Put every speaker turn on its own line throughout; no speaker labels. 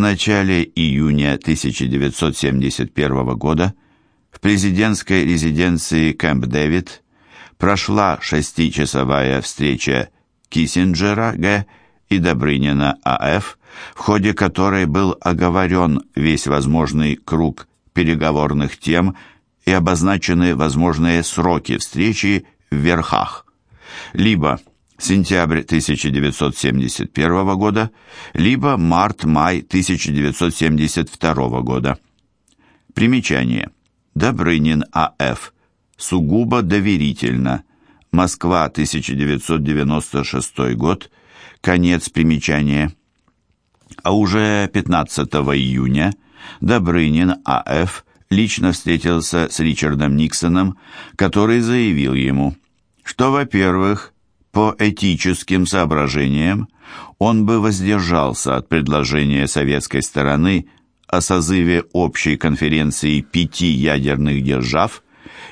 начале июня 1971 года в президентской резиденции Кэмп-Дэвид прошла шестичасовая встреча Киссинджера Г. и Добрынина А.Ф., в ходе которой был оговорен весь возможный круг переговорных тем и обозначены возможные сроки встречи в верхах. Либо сентябрь 1971 года, либо март-май 1972 года. Примечание. Добрынин А.Ф. Сугубо доверительно. Москва, 1996 год. Конец примечания. А уже 15 июня Добрынин А.Ф. лично встретился с Ричардом Никсоном, который заявил ему, что, во-первых, по этическим соображениям он бы воздержался от предложения советской стороны о созыве общей конференции пяти ядерных держав,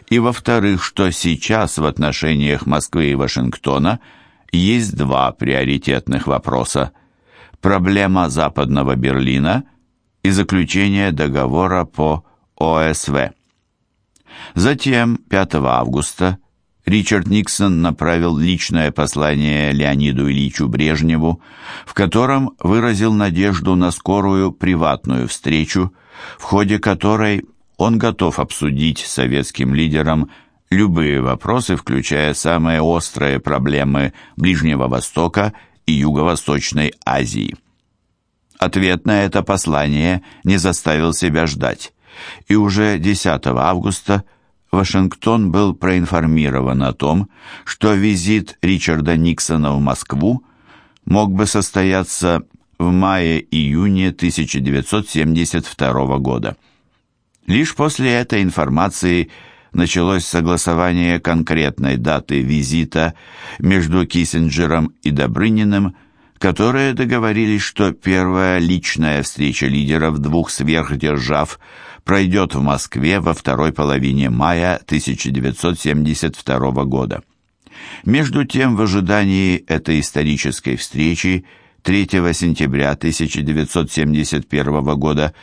и, во-вторых, что сейчас в отношениях Москвы и Вашингтона есть два приоритетных вопроса – проблема Западного Берлина и заключение договора по ОСВ. Затем, 5 августа, Ричард Никсон направил личное послание Леониду Ильичу Брежневу, в котором выразил надежду на скорую приватную встречу, в ходе которой он готов обсудить с советским лидером любые вопросы, включая самые острые проблемы Ближнего Востока и Юго-Восточной Азии. Ответ на это послание не заставил себя ждать, и уже 10 августа – Вашингтон был проинформирован о том, что визит Ричарда Никсона в Москву мог бы состояться в мае-июне 1972 года. Лишь после этой информации началось согласование конкретной даты визита между Киссинджером и Добрыниным, которые договорились, что первая личная встреча лидеров двух сверхдержав – пройдет в Москве во второй половине мая 1972 года. Между тем, в ожидании этой исторической встречи 3 сентября 1971 года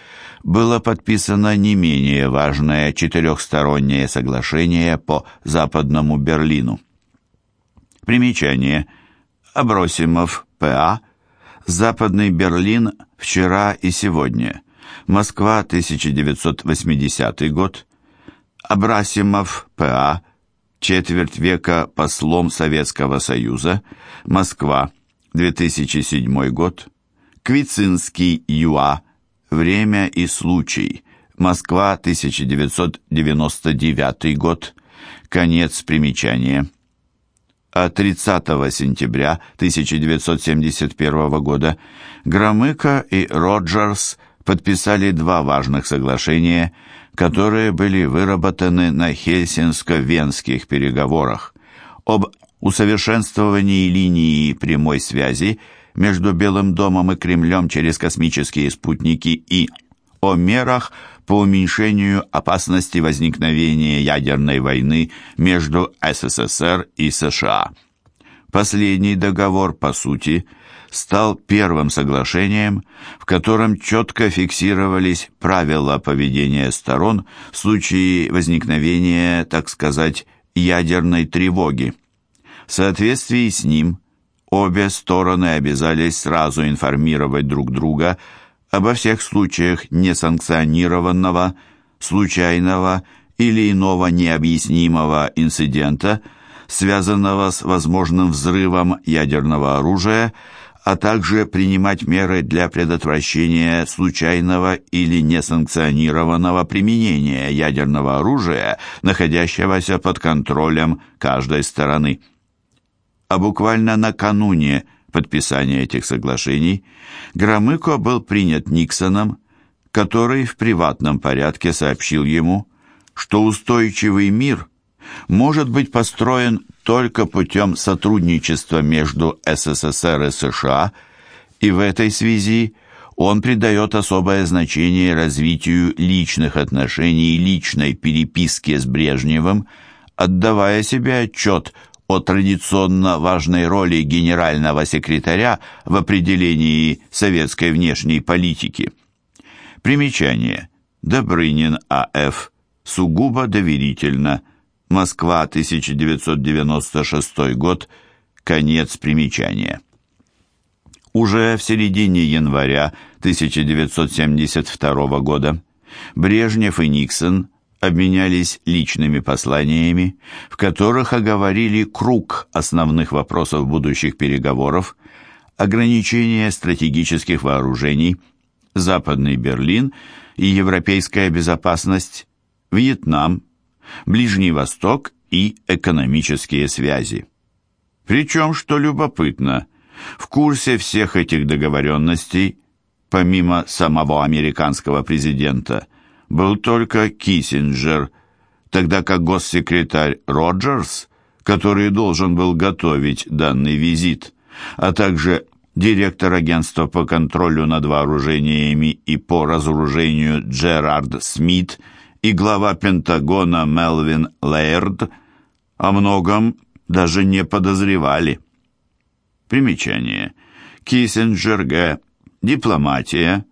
было подписано не менее важное четырехстороннее соглашение по Западному Берлину. Примечание. Абросимов, П.А. Западный Берлин вчера и сегодня. Москва, 1980 год. Абрасимов, П.А., четверть века послом Советского Союза, Москва, 2007 год. Квицинский, Юа, время и случай, Москва, 1999 год. Конец примечания. А 30 сентября 1971 года Громыко и Роджерс подписали два важных соглашения, которые были выработаны на Хельсинско-Венских переговорах об усовершенствовании линии прямой связи между Белым домом и Кремлем через космические спутники и о мерах по уменьшению опасности возникновения ядерной войны между СССР и США. Последний договор, по сути, стал первым соглашением, в котором четко фиксировались правила поведения сторон в случае возникновения, так сказать, ядерной тревоги. В соответствии с ним обе стороны обязались сразу информировать друг друга обо всех случаях несанкционированного, случайного или иного необъяснимого инцидента, связанного с возможным взрывом ядерного оружия, а также принимать меры для предотвращения случайного или несанкционированного применения ядерного оружия, находящегося под контролем каждой стороны. А буквально накануне подписания этих соглашений Громыко был принят Никсоном, который в приватном порядке сообщил ему, что устойчивый мир может быть построен только путем сотрудничества между СССР и США, и в этой связи он придает особое значение развитию личных отношений и личной переписке с Брежневым, отдавая себе отчет о традиционно важной роли генерального секретаря в определении советской внешней политики. Примечание. Добрынин А.Ф. Сугубо доверительно. Москва, 1996 год. Конец примечания. Уже в середине января 1972 года Брежнев и Никсон обменялись личными посланиями, в которых оговорили круг основных вопросов будущих переговоров, ограничение стратегических вооружений, Западный Берлин и европейская безопасность, Вьетнам, Ближний Восток и экономические связи. Причем, что любопытно, в курсе всех этих договоренностей, помимо самого американского президента, был только Киссинджер, тогда как госсекретарь Роджерс, который должен был готовить данный визит, а также директор агентства по контролю над вооружениями и по разоружению Джерард Смит и глава Пентагона Мелвин Лейрд о многом даже не подозревали. Примечание. Киссинджер Г. Дипломатия.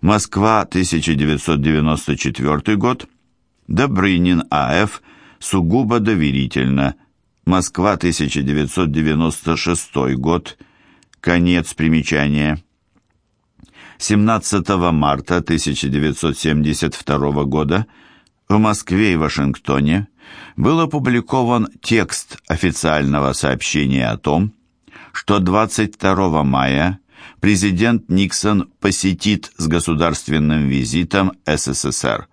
Москва, 1994 год. Добрынин А.Ф. Сугубо доверительно. Москва, 1996 год. Конец примечания. 17 марта 1972 года в Москве и Вашингтоне был опубликован текст официального сообщения о том, что 22 мая президент Никсон посетит с государственным визитом СССР.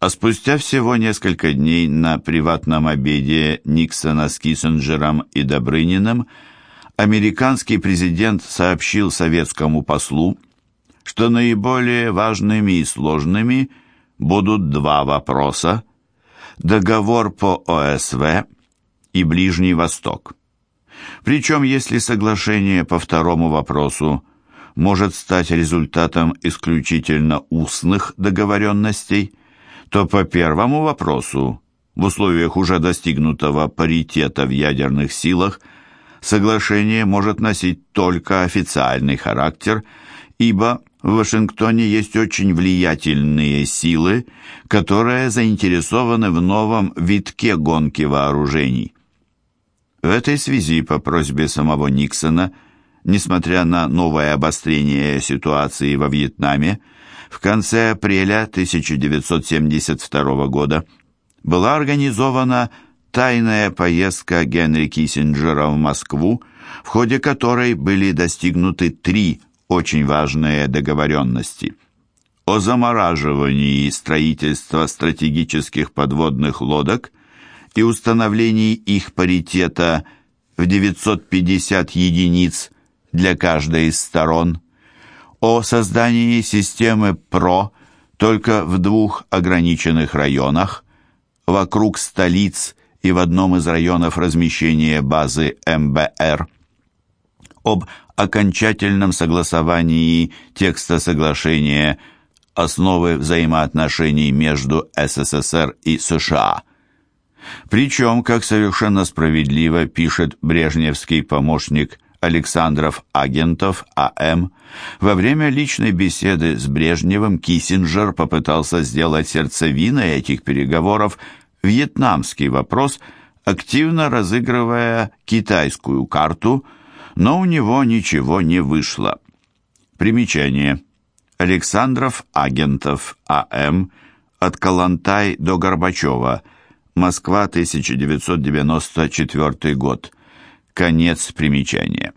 А спустя всего несколько дней на приватном обеде Никсона с Киссинджером и Добрыниным американский президент сообщил советскому послу, что наиболее важными и сложными будут два вопроса – договор по ОСВ и Ближний Восток. Причем, если соглашение по второму вопросу может стать результатом исключительно устных договоренностей, то по первому вопросу, в условиях уже достигнутого паритета в ядерных силах, соглашение может носить только официальный характер, ибо в Вашингтоне есть очень влиятельные силы, которые заинтересованы в новом витке гонки вооружений. В этой связи по просьбе самого Никсона, несмотря на новое обострение ситуации во Вьетнаме, в конце апреля 1972 года была организована тайная поездка Генри Киссинджера в Москву, в ходе которой были достигнуты три очень важные договоренности. О замораживании строительства стратегических подводных лодок – и установлении их паритета в 950 единиц для каждой из сторон, о создании системы ПРО только в двух ограниченных районах, вокруг столиц и в одном из районов размещения базы МБР, об окончательном согласовании текста соглашения основы взаимоотношений между СССР и США – причем, как совершенно справедливо пишет брежневский помощник Александров Агентов А.М., во время личной беседы с Брежневым Киссинджер попытался сделать сердцевиной этих переговоров вьетнамский вопрос, активно разыгрывая китайскую карту, но у него ничего не вышло. Примечание. Александров Агентов А.М. От Калантай до Горбачева – Москва, 1994 год. Конец примечания.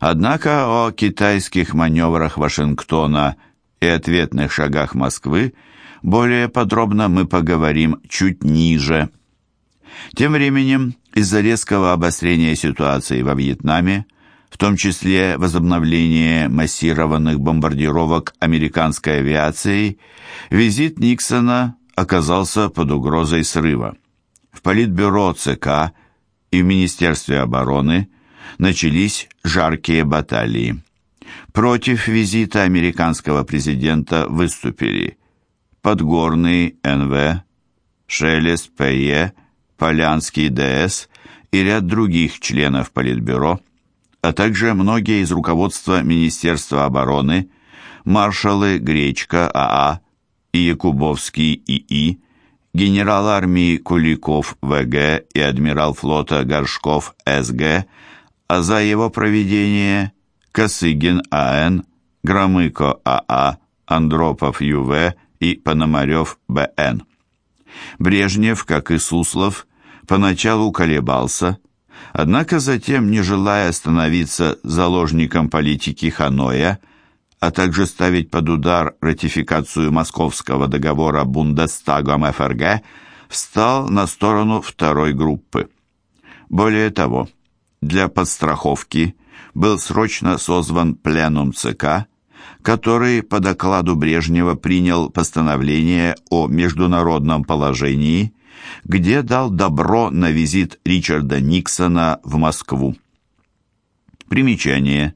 Однако о китайских маневрах Вашингтона и ответных шагах Москвы более подробно мы поговорим чуть ниже. Тем временем, из-за резкого обострения ситуации во Вьетнаме, в том числе возобновление массированных бомбардировок американской авиацией, визит Никсона оказался под угрозой срыва. В Политбюро ЦК и в Министерстве обороны начались жаркие баталии. Против визита американского президента выступили Подгорный НВ, Шелест ПЕ, Полянский ДС и ряд других членов Политбюро, а также многие из руководства Министерства обороны, маршалы Гречка АА и Якубовский ИИ, генерал армии Куликов ВГ и адмирал флота Горшков СГ, а за его проведение Косыгин АН, Громыко АА, Андропов ЮВ и Пономарев БН. Брежнев, как и Суслов, поначалу колебался, однако затем, не желая становиться заложником политики Ханоя, а также ставить под удар ратификацию Московского договора Бундестагом ФРГ, встал на сторону второй группы. Более того, для подстраховки был срочно созван пленум ЦК, который по докладу Брежнева принял постановление о международном положении, где дал добро на визит Ричарда Никсона в Москву. Примечание.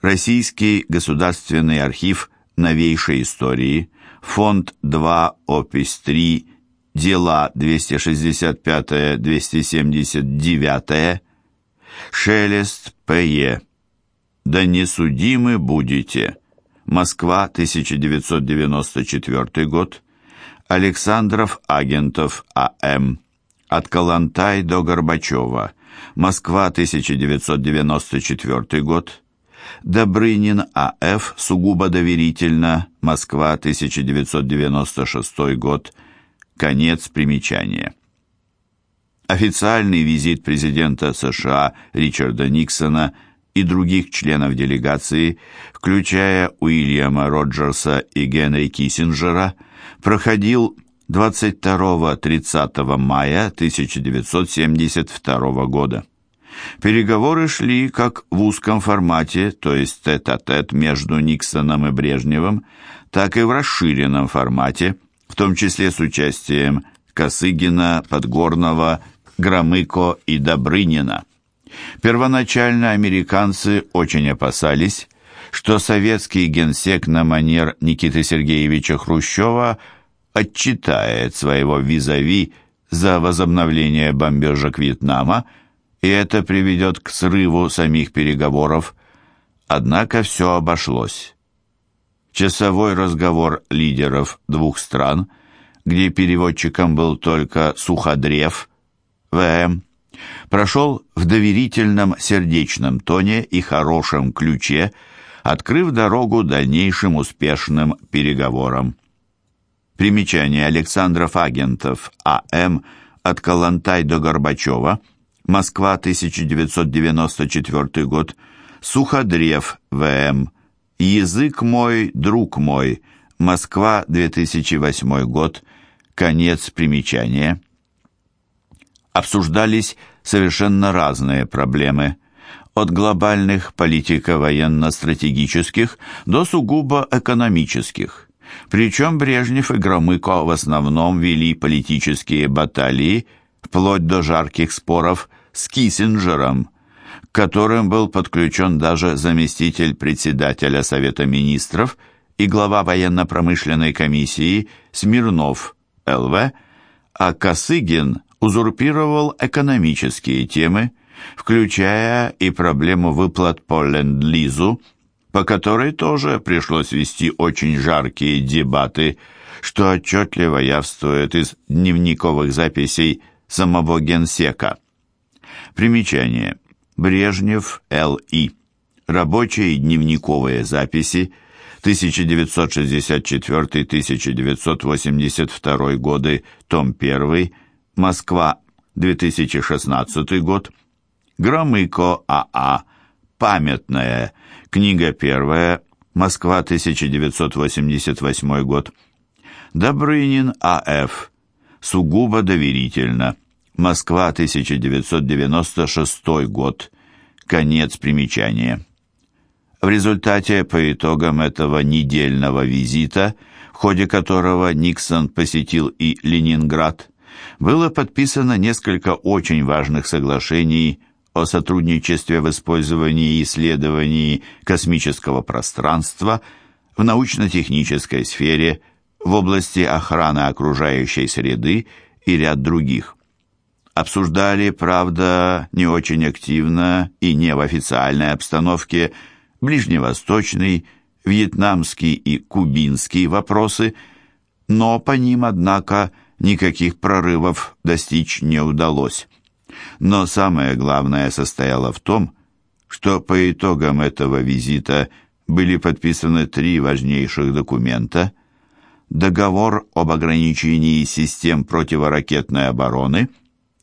Российский государственный архив новейшей истории, фонд 2, опись 3, дела 265-279, Шелест П.Е. «Да не судимы будете». Москва, 1994 год. Александров Агентов А.М. От Коллонтай до Горбачева. Москва, 1994 год. Добрынин А.Ф. Сугубо доверительно. Москва, 1996 год. Конец примечания. Официальный визит президента США Ричарда Никсона и других членов делегации, включая Уильяма Роджерса и Генри Киссинджера, проходил 22-30 мая 1972 года. Переговоры шли как в узком формате, то есть тет-а-тет -тет между Никсоном и Брежневым, так и в расширенном формате, в том числе с участием Косыгина, Подгорного, Громыко и Добрынина. Первоначально американцы очень опасались, что советский генсек на манер Никиты Сергеевича Хрущева отчитает своего визави за возобновление бомбежек Вьетнама, и это приведет к срыву самих переговоров. Однако все обошлось. Часовой разговор лидеров двух стран, где переводчиком был только Суходрев, ВМ, прошел в доверительном сердечном тоне и хорошем ключе, открыв дорогу дальнейшим успешным переговорам. Примечание Александров Агентов А.М. от Калантай до Горбачева, Москва, 1994 год, Суходрев В.М. Язык мой, друг мой, Москва, 2008 год, конец примечания обсуждались совершенно разные проблемы, от глобальных политико-военно-стратегических до сугубо экономических. Причем Брежнев и Громыко в основном вели политические баталии, вплоть до жарких споров с Киссинджером, к которым был подключен даже заместитель председателя Совета Министров и глава военно-промышленной комиссии Смирнов, ЛВ, а Косыгин узурпировал экономические темы, включая и проблему выплат по Ленд-Лизу, по которой тоже пришлось вести очень жаркие дебаты, что отчетливо явствует из дневниковых записей самого генсека. Примечание. Брежнев, Л.И. Рабочие дневниковые записи 1964-1982 годы, том 1, Москва, 2016 год. Громыко А.А. Памятная. Книга первая. Москва, 1988 год. Добрынин А.Ф. Сугубо доверительно. Москва, 1996 год. Конец примечания. В результате по итогам этого недельного визита, в ходе которого Никсон посетил и Ленинград, было подписано несколько очень важных соглашений о сотрудничестве в использовании и исследовании космического пространства в научно-технической сфере, в области охраны окружающей среды и ряд других. Обсуждали, правда, не очень активно и не в официальной обстановке ближневосточный, вьетнамский и кубинский вопросы, но по ним, однако, никаких прорывов достичь не удалось. Но самое главное состояло в том, что по итогам этого визита были подписаны три важнейших документа. Договор об ограничении систем противоракетной обороны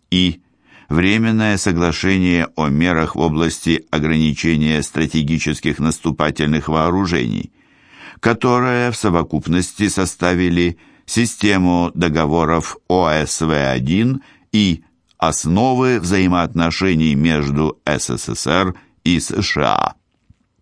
и Временное соглашение о мерах в области ограничения стратегических наступательных вооружений, которое в совокупности составили систему договоров ОСВ-1 и основы взаимоотношений между СССР и США.